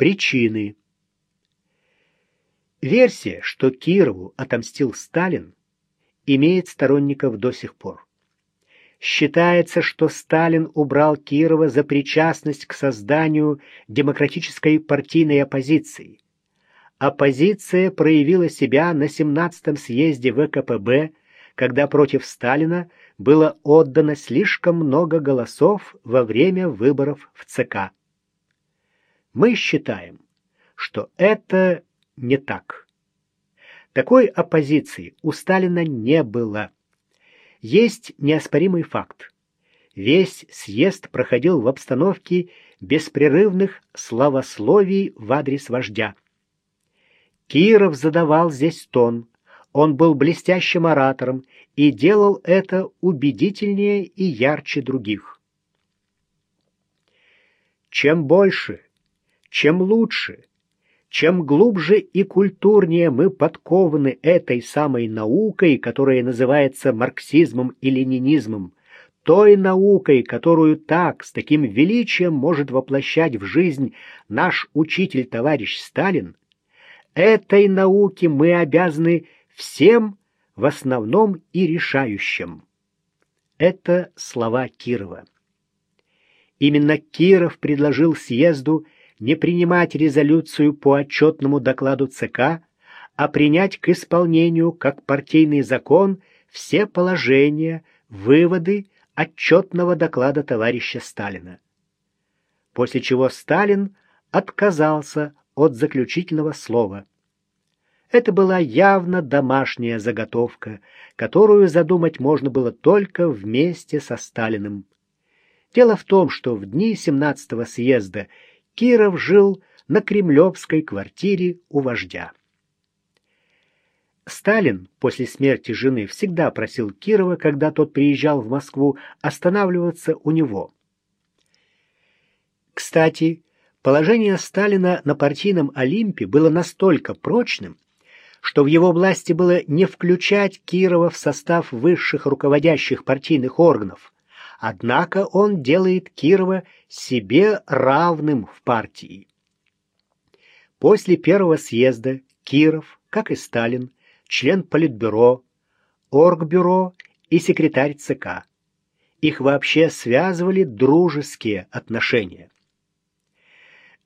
Причины. Версия, что Кирову отомстил Сталин, имеет сторонников до сих пор. Считается, что Сталин убрал Кирова за причастность к созданию демократической партийной оппозиции. Оппозиция проявила себя на 17-м съезде ВКПБ, когда против Сталина было отдано слишком много голосов во время выборов в ЦК. Мы считаем, что это не так. Такой оппозиции у Сталина не было. Есть неоспоримый факт. Весь съезд проходил в обстановке беспрерывных славословий в адрес вождя. Киров задавал здесь тон. Он был блестящим оратором и делал это убедительнее и ярче других. Чем больше, чем лучше, чем глубже и культурнее мы подкованы этой самой наукой, которая называется марксизмом и ленинизмом, той наукой, которую так, с таким величием может воплощать в жизнь наш учитель-товарищ Сталин, этой науке мы обязаны всем в основном и решающим. Это слова Кирова. Именно Киров предложил съезду не принимать резолюцию по отчетному докладу ЦК, а принять к исполнению как партийный закон все положения, выводы отчетного доклада товарища Сталина. После чего Сталин отказался от заключительного слова. Это была явно домашняя заготовка, которую задумать можно было только вместе со Сталиным. Дело в том, что в дни 17-го съезда Киров жил на кремлевской квартире у вождя. Сталин после смерти жены всегда просил Кирова, когда тот приезжал в Москву, останавливаться у него. Кстати, положение Сталина на партийном Олимпе было настолько прочным, что в его власти было не включать Кирова в состав высших руководящих партийных органов, Однако он делает Кирова себе равным в партии. После первого съезда Киров, как и Сталин, член Политбюро, Оргбюро и секретарь ЦК. Их вообще связывали дружеские отношения.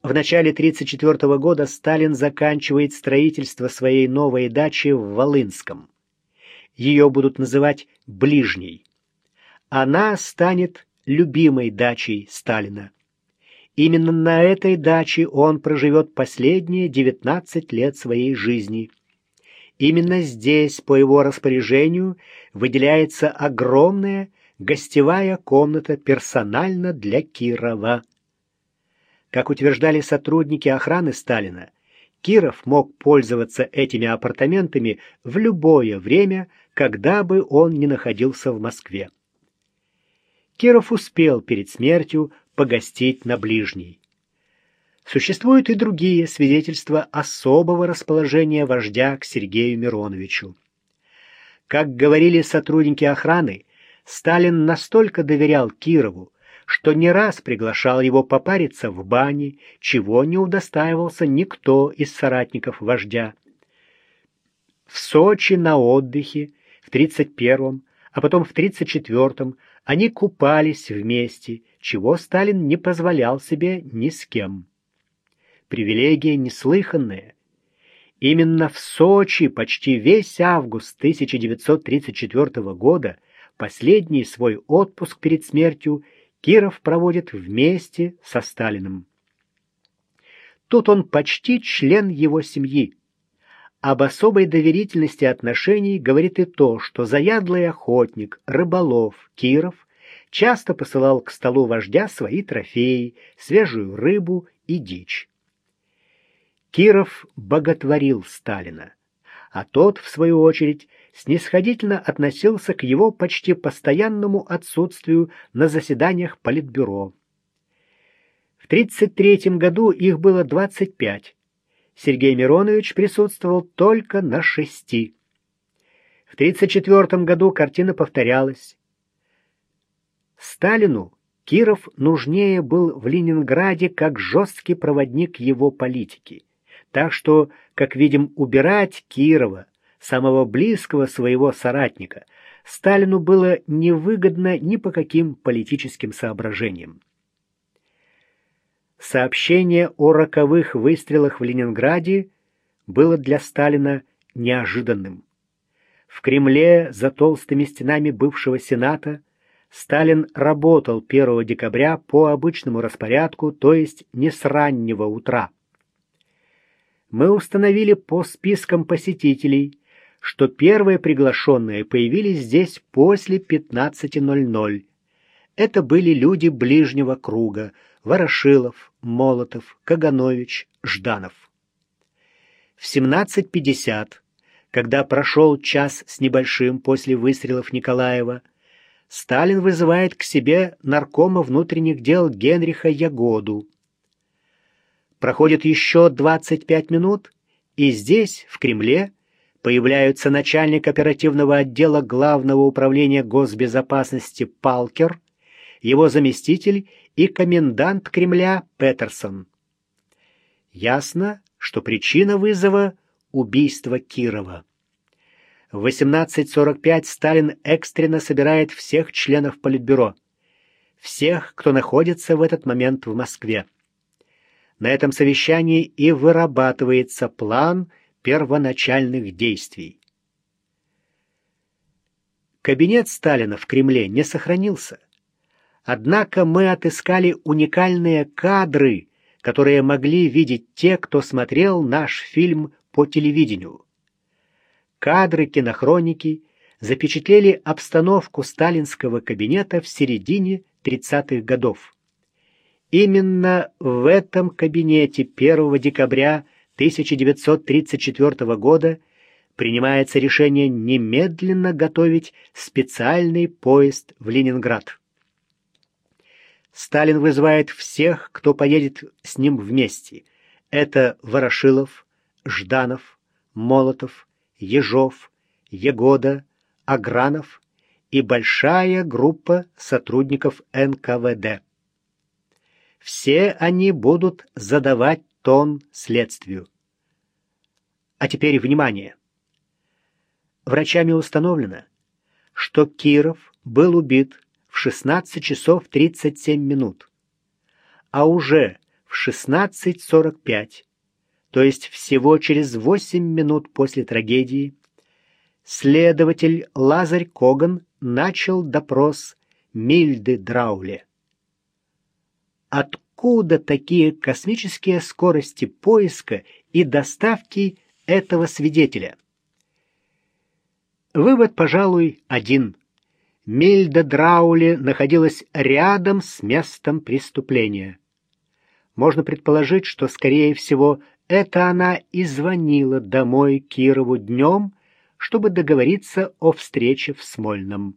В начале 1934 года Сталин заканчивает строительство своей новой дачи в Волынском. Ее будут называть «ближней» она станет любимой дачей Сталина. Именно на этой даче он проживет последние 19 лет своей жизни. Именно здесь, по его распоряжению, выделяется огромная гостевая комната персонально для Кирова. Как утверждали сотрудники охраны Сталина, Киров мог пользоваться этими апартаментами в любое время, когда бы он не находился в Москве. Киров успел перед смертью погостить на ближней. Существуют и другие свидетельства особого расположения вождя к Сергею Мироновичу. Как говорили сотрудники охраны, Сталин настолько доверял Кирову, что не раз приглашал его попариться в бане, чего не удостаивался никто из соратников вождя. В Сочи на отдыхе в 31-м, а потом в 34-м они купались вместе, чего Сталин не позволял себе ни с кем. Привилегия неслыханная. Именно в Сочи почти весь август 1934 года, последний свой отпуск перед смертью, Киров проводит вместе со Сталиным. Тут он почти член его семьи. Об особой доверительности отношений говорит и то, что заядлый охотник, рыболов Киров часто посылал к столу вождя свои трофеи, свежую рыбу и дичь. Киров боготворил Сталина, а тот, в свою очередь, снисходительно относился к его почти постоянному отсутствию на заседаниях Политбюро. В 1933 году их было 25, Сергей Миронович присутствовал только на шести. В 1934 году картина повторялась. Сталину Киров нужнее был в Ленинграде как жесткий проводник его политики. Так что, как видим, убирать Кирова, самого близкого своего соратника, Сталину было невыгодно ни по каким политическим соображениям. Сообщение о роковых выстрелах в Ленинграде было для Сталина неожиданным. В Кремле за толстыми стенами бывшего Сената Сталин работал 1 декабря по обычному распорядку, то есть не с раннего утра. Мы установили по спискам посетителей, что первые приглашенные появились здесь после 15.00. Это были люди ближнего круга – Ворошилов, Молотов, Каганович, Жданов. В 17.50 когда прошел час с небольшим после выстрелов Николаева, Сталин вызывает к себе наркома внутренних дел Генриха Ягоду. Проходит еще 25 минут, и здесь, в Кремле, появляются начальник оперативного отдела Главного управления госбезопасности Палкер, его заместитель и комендант Кремля Петерсон. Ясно, что причина вызова убийства Кирова. В 18.45 Сталин экстренно собирает всех членов Политбюро, всех, кто находится в этот момент в Москве. На этом совещании и вырабатывается план первоначальных действий. Кабинет Сталина в Кремле не сохранился. Однако мы отыскали уникальные кадры, которые могли видеть те, кто смотрел наш фильм по телевидению. Кадры кинохроники запечатлели обстановку сталинского кабинета в середине 30-х годов. Именно в этом кабинете 1 декабря 1934 года принимается решение немедленно готовить специальный поезд в Ленинград. Сталин вызывает всех, кто поедет с ним вместе. Это Ворошилов, Жданов, Молотов, Ежов, Егода, Агранов и большая группа сотрудников НКВД. Все они будут задавать тон следствию. А теперь внимание. Врачами установлено, что Киров был убит в 16 часов 37 минут, а уже в 16.45 то есть всего через 8 минут после трагедии, следователь Лазарь Коган начал допрос Мильды Драуле. Откуда такие космические скорости поиска и доставки этого свидетеля? Вывод, пожалуй, один. Мильда Драуле находилась рядом с местом преступления. Можно предположить, что, скорее всего, это она и звонила домой Кирову днем, чтобы договориться о встрече в Смольном.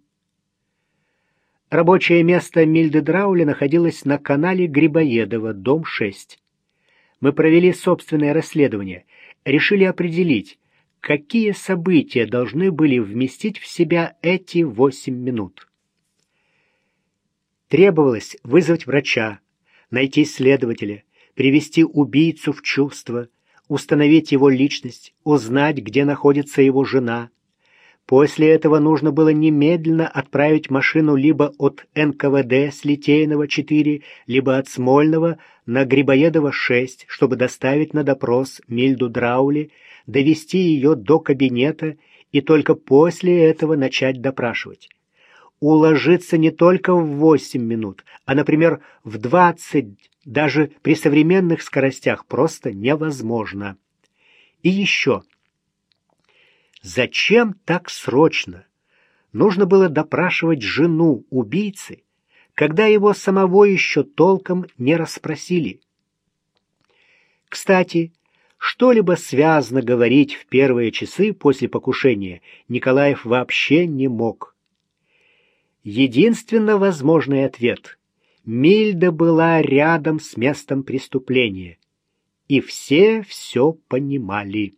Рабочее место Мильды Драули находилось на канале Грибоедова, дом 6. Мы провели собственное расследование, решили определить, какие события должны были вместить в себя эти восемь минут. Требовалось вызвать врача, найти следователя, привести убийцу в чувство, установить его личность, узнать, где находится его жена. После этого нужно было немедленно отправить машину либо от НКВД с Литейного 4, либо от Смольного на Грибоедова 6, чтобы доставить на допрос Мильду Драули, довести ее до кабинета и только после этого начать допрашивать. Уложиться не только в 8 минут, а, например, в 20 даже при современных скоростях просто невозможно. И еще. Зачем так срочно? Нужно было допрашивать жену убийцы, когда его самого еще толком не расспросили. Кстати, что-либо связно говорить в первые часы после покушения Николаев вообще не мог. Единственно возможный ответ Мильда была рядом с местом преступления, и все все понимали.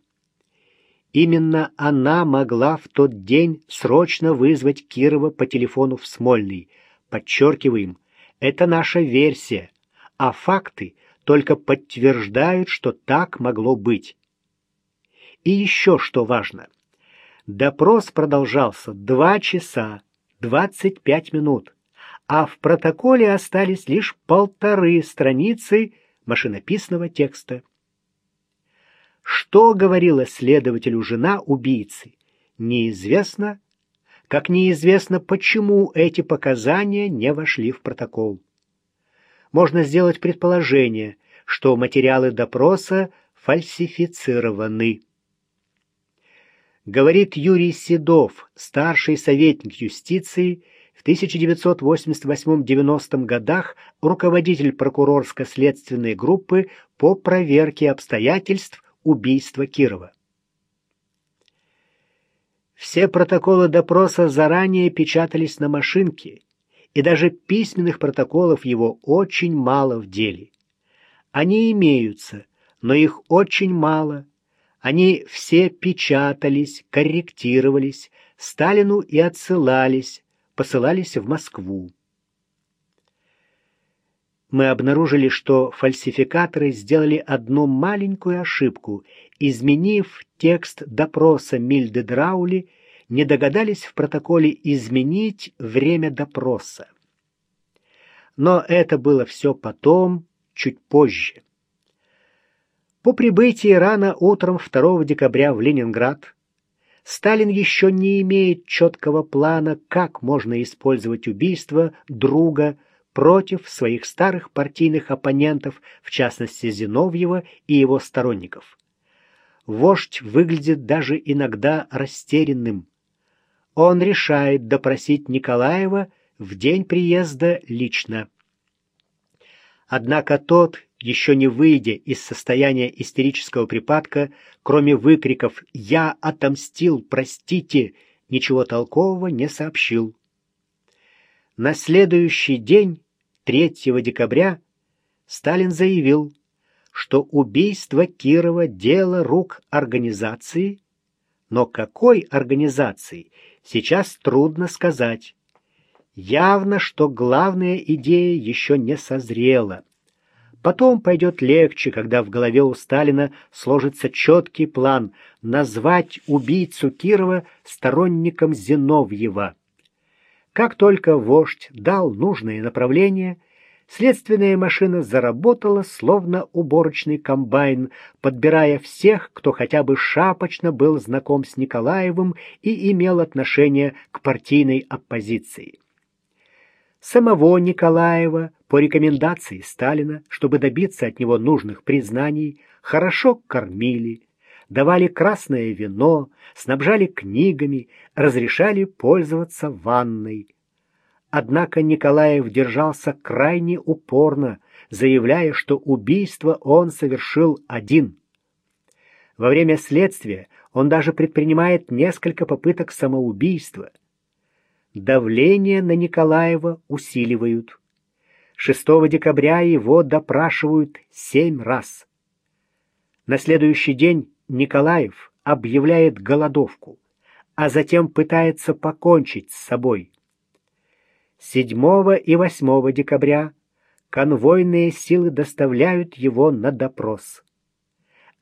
Именно она могла в тот день срочно вызвать Кирова по телефону в Смольный. Подчеркиваем, Это наша версия, а факты только подтверждают, что так могло быть. И еще что важно. Допрос продолжался два часа двадцать пять минут, а в протоколе остались лишь полторы страницы машинописного текста. Что говорила следователю жена убийцы, неизвестно, как неизвестно, почему эти показания не вошли в протокол. Можно сделать предположение, что материалы допроса фальсифицированы. Говорит Юрий Седов, старший советник юстиции, в 1988-90 годах руководитель прокурорско-следственной группы по проверке обстоятельств убийства Кирова. Все протоколы допроса заранее печатались на машинке, и даже письменных протоколов его очень мало в деле. Они имеются, но их очень мало. Они все печатались, корректировались, Сталину и отсылались, посылались в Москву. Мы обнаружили, что фальсификаторы сделали одну маленькую ошибку изменив текст допроса Мильды Драули, не догадались в протоколе изменить время допроса. Но это было все потом, чуть позже. По прибытии рано утром 2 декабря в Ленинград Сталин еще не имеет четкого плана, как можно использовать убийство друга против своих старых партийных оппонентов, в частности Зиновьева и его сторонников вождь выглядит даже иногда растерянным. Он решает допросить Николаева в день приезда лично. Однако тот, еще не выйдя из состояния истерического припадка, кроме выкриков «Я отомстил, простите!», ничего толкового не сообщил. На следующий день, 3 декабря, Сталин заявил, что убийство Кирова – дело рук организации, но какой организации, сейчас трудно сказать. Явно, что главная идея еще не созрела. Потом пойдет легче, когда в голове у Сталина сложится четкий план назвать убийцу Кирова сторонником Зиновьева. Как только вождь дал нужное направление – Следственная машина заработала, словно уборочный комбайн, подбирая всех, кто хотя бы шапочно был знаком с Николаевым и имел отношение к партийной оппозиции. Самого Николаева по рекомендации Сталина, чтобы добиться от него нужных признаний, хорошо кормили, давали красное вино, снабжали книгами, разрешали пользоваться ванной. Однако Николаев держался крайне упорно, заявляя, что убийство он совершил один. Во время следствия он даже предпринимает несколько попыток самоубийства. Давление на Николаева усиливают. 6 декабря его допрашивают семь раз. На следующий день Николаев объявляет голодовку, а затем пытается покончить с собой. 7 и 8 декабря конвойные силы доставляют его на допрос.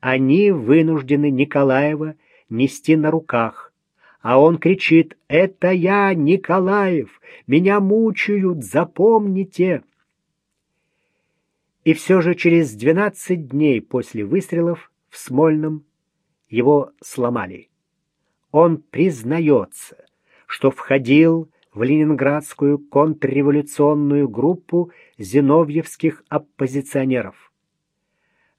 Они вынуждены Николаева нести на руках, а он кричит «Это я, Николаев! Меня мучают, запомните!» И все же через 12 дней после выстрелов в Смольном его сломали. Он признается, что входил в ленинградскую контрреволюционную группу зиновьевских оппозиционеров.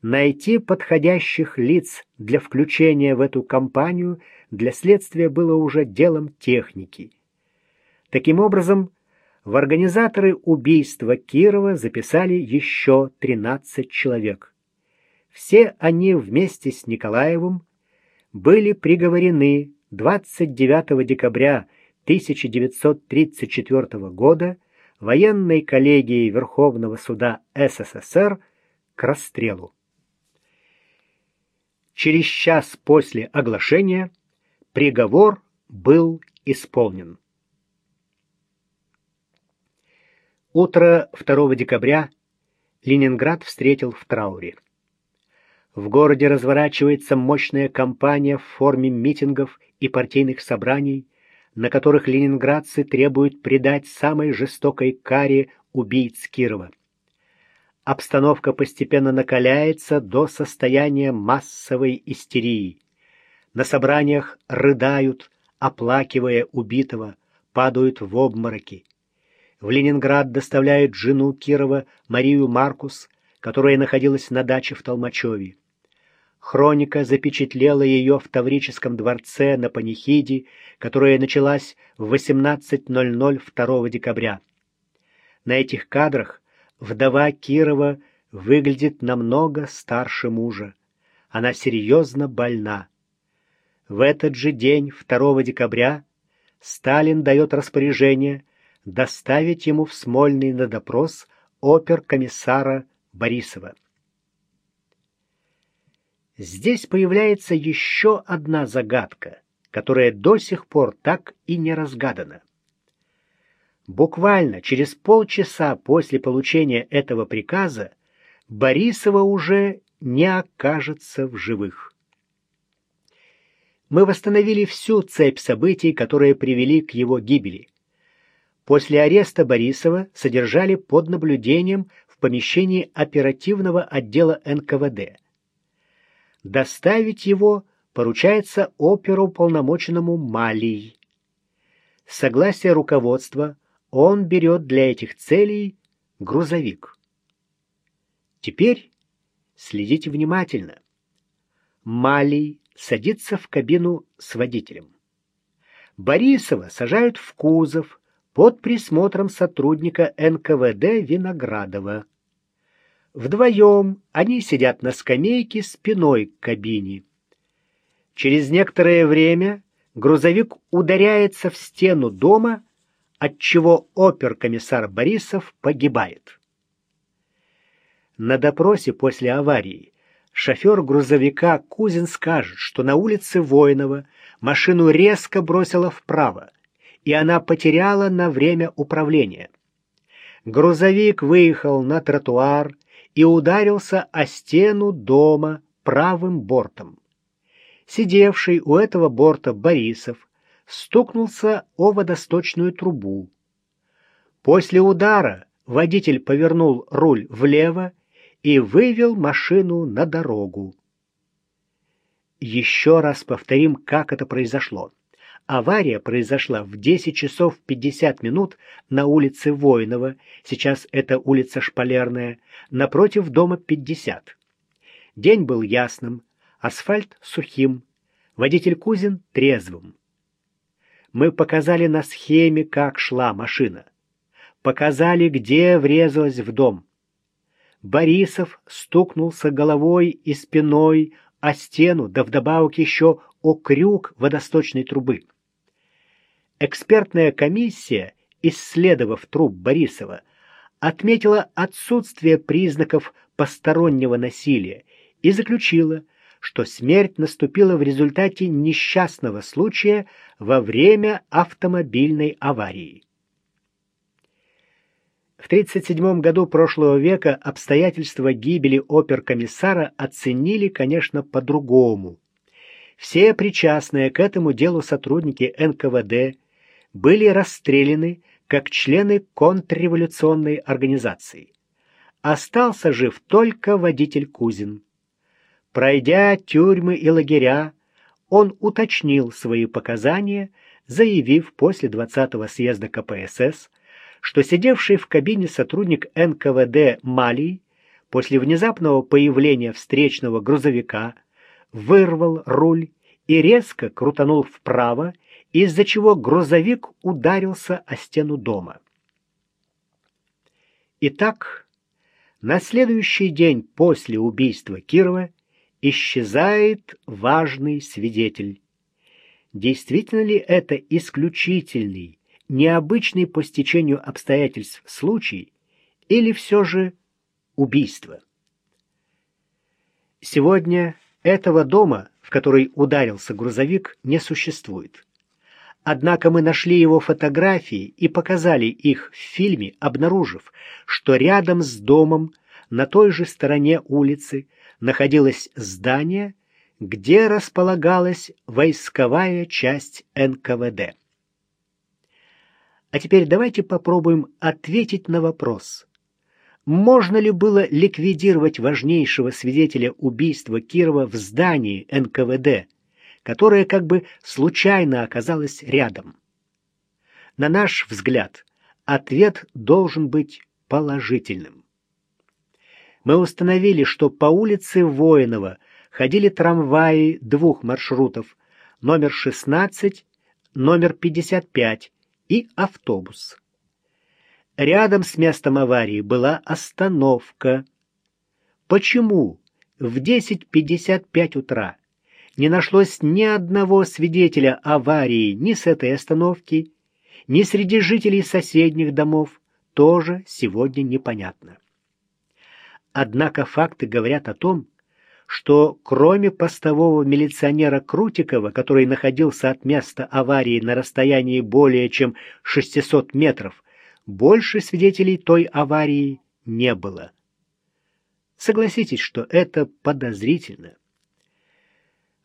Найти подходящих лиц для включения в эту кампанию для следствия было уже делом техники. Таким образом, в организаторы убийства Кирова записали еще 13 человек. Все они вместе с Николаевым были приговорены 29 декабря 1934 года военной коллегией Верховного суда СССР к расстрелу. Через час после оглашения приговор был исполнен. Утро 2 декабря Ленинград встретил в трауре. В городе разворачивается мощная кампания в форме митингов и партийных собраний, на которых ленинградцы требуют предать самой жестокой каре убийц Кирова. Обстановка постепенно накаляется до состояния массовой истерии. На собраниях рыдают, оплакивая убитого, падают в обмороки. В Ленинград доставляют жену Кирова Марию Маркус, которая находилась на даче в Толмачеве. Хроника запечатлела ее в Таврическом дворце на панихиде, которая началась в 18.00 2 декабря. На этих кадрах вдова Кирова выглядит намного старше мужа. Она серьезно больна. В этот же день, 2 декабря, Сталин дает распоряжение доставить ему в Смольный на допрос опер-комиссара Борисова. Здесь появляется еще одна загадка, которая до сих пор так и не разгадана. Буквально через полчаса после получения этого приказа Борисова уже не окажется в живых. Мы восстановили всю цепь событий, которые привели к его гибели. После ареста Борисова содержали под наблюдением в помещении оперативного отдела НКВД. Доставить его поручается оперуполномоченному Малий. Согласие руководства он берет для этих целей грузовик. Теперь следите внимательно. Малий садится в кабину с водителем. Борисова сажают в кузов, под присмотром сотрудника НКВД Виноградова. Вдвоем они сидят на скамейке спиной к кабине. Через некоторое время грузовик ударяется в стену дома, отчего опер-комиссар Борисов погибает. На допросе после аварии шофер грузовика Кузин скажет, что на улице Воинова машину резко бросило вправо, и она потеряла на время управления. Грузовик выехал на тротуар и ударился о стену дома правым бортом. Сидевший у этого борта Борисов стукнулся о водосточную трубу. После удара водитель повернул руль влево и вывел машину на дорогу. Еще раз повторим, как это произошло. Авария произошла в 10 часов 50 минут на улице Воинова, сейчас это улица Шпалерная, напротив дома 50. День был ясным, асфальт сухим, водитель Кузин трезвым. Мы показали на схеме, как шла машина. Показали, где врезалась в дом. Борисов стукнулся головой и спиной о стену, да вдобавок еще о крюк водосточной трубы. Экспертная комиссия, исследовав труп Борисова, отметила отсутствие признаков постороннего насилия и заключила, что смерть наступила в результате несчастного случая во время автомобильной аварии. В 1937 году прошлого века обстоятельства гибели оперкомиссара оценили, конечно, по-другому. Все причастные к этому делу сотрудники НКВД были расстреляны как члены контрреволюционной организации. Остался жив только водитель Кузин. Пройдя тюрьмы и лагеря, он уточнил свои показания, заявив после 20-го съезда КПСС, что сидевший в кабине сотрудник НКВД Малий после внезапного появления встречного грузовика вырвал руль и резко крутанул вправо из-за чего грузовик ударился о стену дома. Итак, на следующий день после убийства Кирова исчезает важный свидетель. Действительно ли это исключительный, необычный по стечению обстоятельств случай или все же убийство? Сегодня этого дома, в который ударился грузовик, не существует Однако мы нашли его фотографии и показали их в фильме, обнаружив, что рядом с домом на той же стороне улицы находилось здание, где располагалась войсковая часть НКВД. А теперь давайте попробуем ответить на вопрос. Можно ли было ликвидировать важнейшего свидетеля убийства Кирова в здании НКВД, которое как бы случайно оказалось рядом? На наш взгляд, ответ должен быть положительным. Мы установили, что по улице Воинова ходили трамваи двух маршрутов, номер 16, номер 55 и автобус. Рядом с местом аварии была остановка. Почему в 10.55 утра не нашлось ни одного свидетеля аварии ни с этой остановки, ни среди жителей соседних домов, тоже сегодня непонятно. Однако факты говорят о том, что кроме постового милиционера Крутикова, который находился от места аварии на расстоянии более чем 600 метров, больше свидетелей той аварии не было. Согласитесь, что это подозрительно.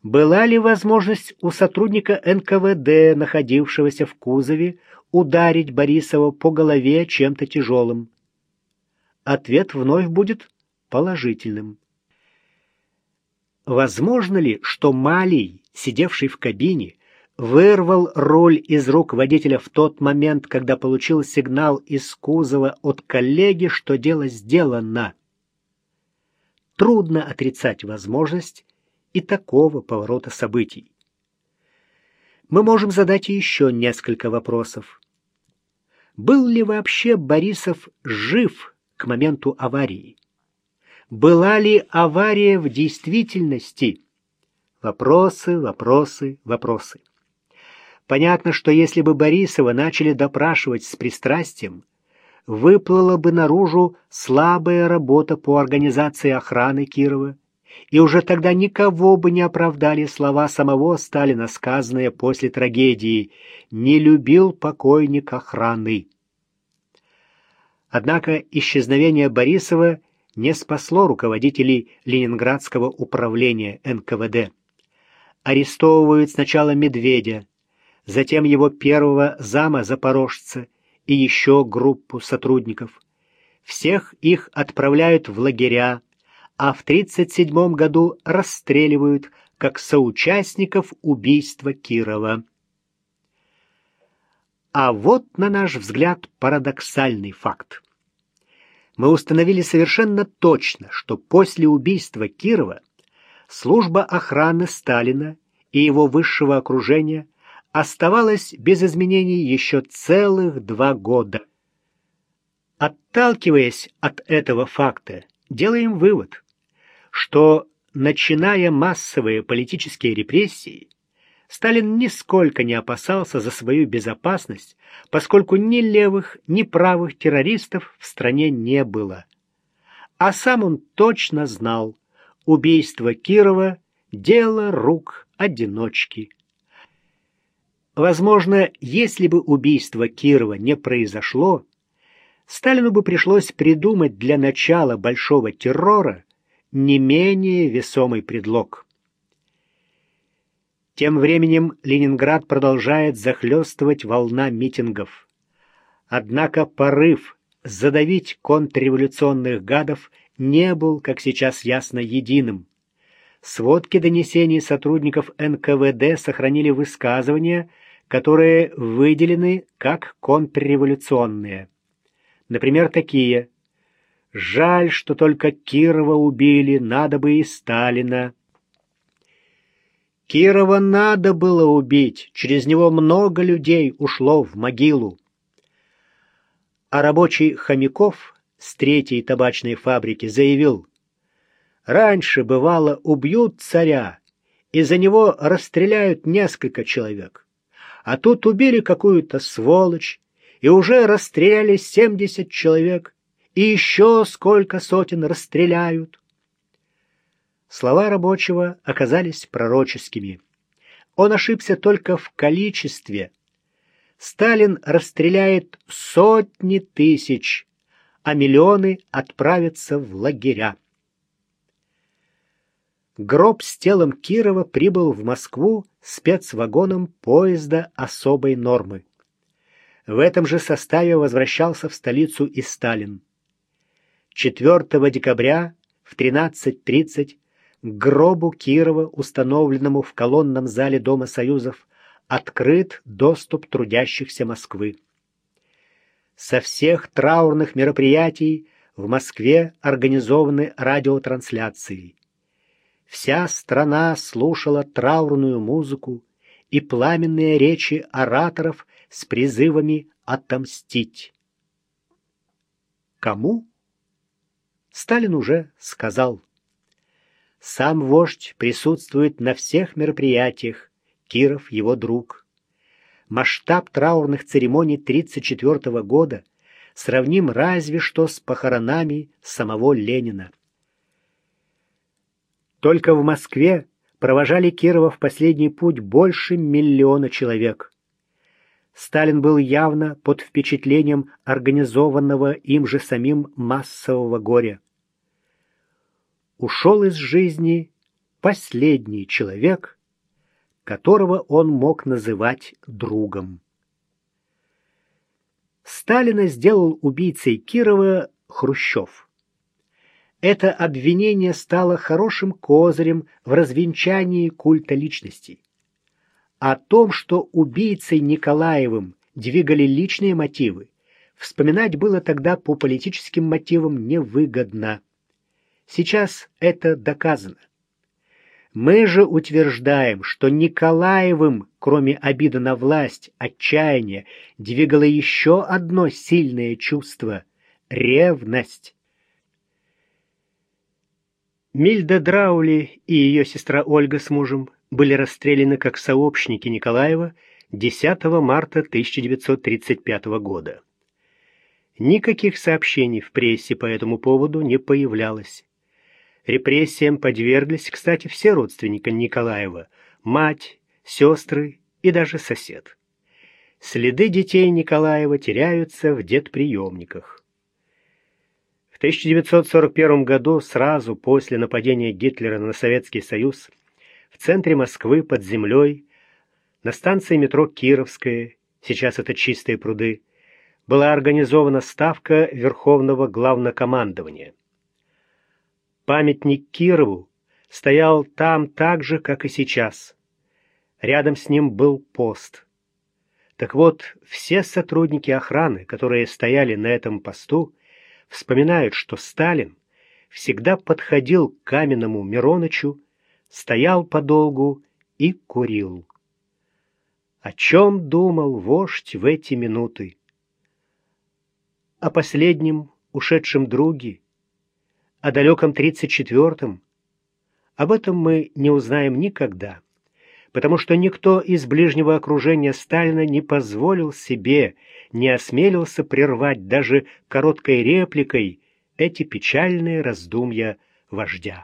Была ли возможность у сотрудника НКВД, находившегося в кузове, ударить Борисова по голове чем-то тяжелым? Ответ вновь будет положительным. Возможно ли, что Малий, сидевший в кабине, вырвал руль из рук водителя в тот момент, когда получил сигнал из кузова от коллеги, что дело сделано? Трудно отрицать возможность и такого поворота событий. Мы можем задать еще несколько вопросов. Был ли вообще Борисов жив к моменту аварии? Была ли авария в действительности? Вопросы, вопросы, вопросы. Понятно, что если бы Борисова начали допрашивать с пристрастием, выплыла бы наружу слабая работа по организации охраны Кирова, и уже тогда никого бы не оправдали слова самого Сталина, сказанные после трагедии «не любил покойник охраны». Однако исчезновение Борисова не спасло руководителей Ленинградского управления НКВД. Арестовывают сначала Медведя, затем его первого зама запорожца и еще группу сотрудников. Всех их отправляют в лагеря, а в 1937 году расстреливают как соучастников убийства Кирова. А вот, на наш взгляд, парадоксальный факт мы установили совершенно точно, что после убийства Кирова служба охраны Сталина и его высшего окружения оставалась без изменений еще целых два года. Отталкиваясь от этого факта, делаем вывод, что, начиная массовые политические репрессии, Сталин нисколько не опасался за свою безопасность, поскольку ни левых, ни правых террористов в стране не было. А сам он точно знал, убийство Кирова – дело рук одиночки. Возможно, если бы убийство Кирова не произошло, Сталину бы пришлось придумать для начала большого террора не менее весомый предлог. Тем временем Ленинград продолжает захлестывать волна митингов. Однако порыв задавить контрреволюционных гадов не был, как сейчас ясно, единым. Сводки донесений сотрудников НКВД сохранили высказывания, которые выделены как контрреволюционные. Например, такие «Жаль, что только Кирова убили, надо бы и Сталина». Кирова надо было убить, через него много людей ушло в могилу. А рабочий Хомяков с третьей табачной фабрики заявил, «Раньше, бывало, убьют царя, и за него расстреляют несколько человек. А тут убили какую-то сволочь, и уже расстреляли семьдесят человек, и еще сколько сотен расстреляют. Слова рабочего оказались пророческими. Он ошибся только в количестве, Сталин расстреляет сотни тысяч, а миллионы отправятся в лагеря. Гроб с телом Кирова прибыл в Москву спецвагоном поезда особой нормы. В этом же составе возвращался в столицу и Сталин. 4 декабря в 13.30 к гробу Кирова, установленному в колонном зале Дома Союзов, открыт доступ трудящихся Москвы. Со всех траурных мероприятий в Москве организованы радиотрансляции. Вся страна слушала траурную музыку и пламенные речи ораторов с призывами отомстить. Кому? Сталин уже сказал. Сам вождь присутствует на всех мероприятиях, Киров его друг. Масштаб траурных церемоний 1934 года сравним разве что с похоронами самого Ленина. Только в Москве провожали Кирова в последний путь больше миллиона человек. Сталин был явно под впечатлением организованного им же самим массового горя. Ушел из жизни последний человек, которого он мог называть другом. Сталина сделал убийцей Кирова Хрущев. Это обвинение стало хорошим козырем в развенчании культа личности. О том, что убийцей Николаевым двигали личные мотивы, вспоминать было тогда по политическим мотивам невыгодно. Сейчас это доказано. Мы же утверждаем, что Николаевым, кроме обиды на власть, отчаяния, двигало еще одно сильное чувство — ревность. Мильда Драули и ее сестра Ольга с мужем были расстреляны как сообщники Николаева 10 марта 1935 года. Никаких сообщений в прессе по этому поводу не появлялось. Репрессиям подверглись, кстати, все родственники Николаева, мать, сестры и даже сосед. Следы детей Николаева теряются в детприемниках. В 1941 году, сразу после нападения Гитлера на Советский Союз, в центре Москвы под землей, на станции метро Кировская, сейчас это чистые пруды, была организована ставка Верховного Главнокомандования – Памятник Кирову стоял там так же, как и сейчас. Рядом с ним был пост. Так вот, все сотрудники охраны, которые стояли на этом посту, вспоминают, что Сталин всегда подходил к каменному Миронычу, стоял подолгу и курил. О чем думал вождь в эти минуты? О последнем ушедшем друге, о далеком 34-м, об этом мы не узнаем никогда, потому что никто из ближнего окружения Сталина не позволил себе, не осмелился прервать даже короткой репликой эти печальные раздумья вождя.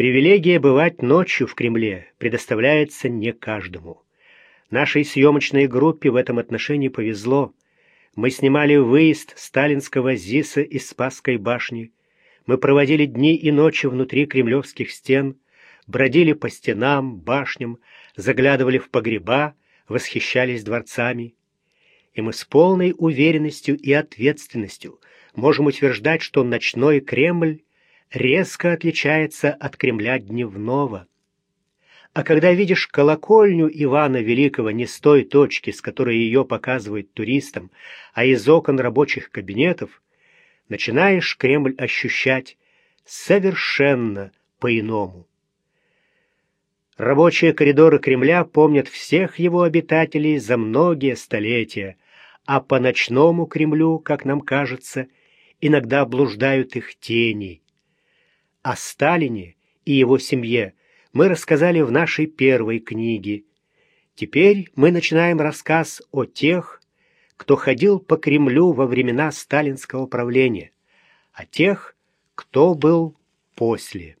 Привилегия бывать ночью в Кремле предоставляется не каждому. Нашей съемочной группе в этом отношении повезло. Мы снимали выезд сталинского ЗИСа из Спасской башни. Мы проводили дни и ночи внутри кремлевских стен, бродили по стенам, башням, заглядывали в погреба, восхищались дворцами. И мы с полной уверенностью и ответственностью можем утверждать, что ночной Кремль резко отличается от Кремля дневного. А когда видишь колокольню Ивана Великого не с той точки, с которой ее показывают туристам, а из окон рабочих кабинетов, начинаешь Кремль ощущать совершенно по-иному. Рабочие коридоры Кремля помнят всех его обитателей за многие столетия, а по ночному Кремлю, как нам кажется, иногда блуждают их тени. О Сталине и его семье – мы рассказали в нашей первой книге. Теперь мы начинаем рассказ о тех, кто ходил по Кремлю во времена сталинского правления, о тех, кто был после.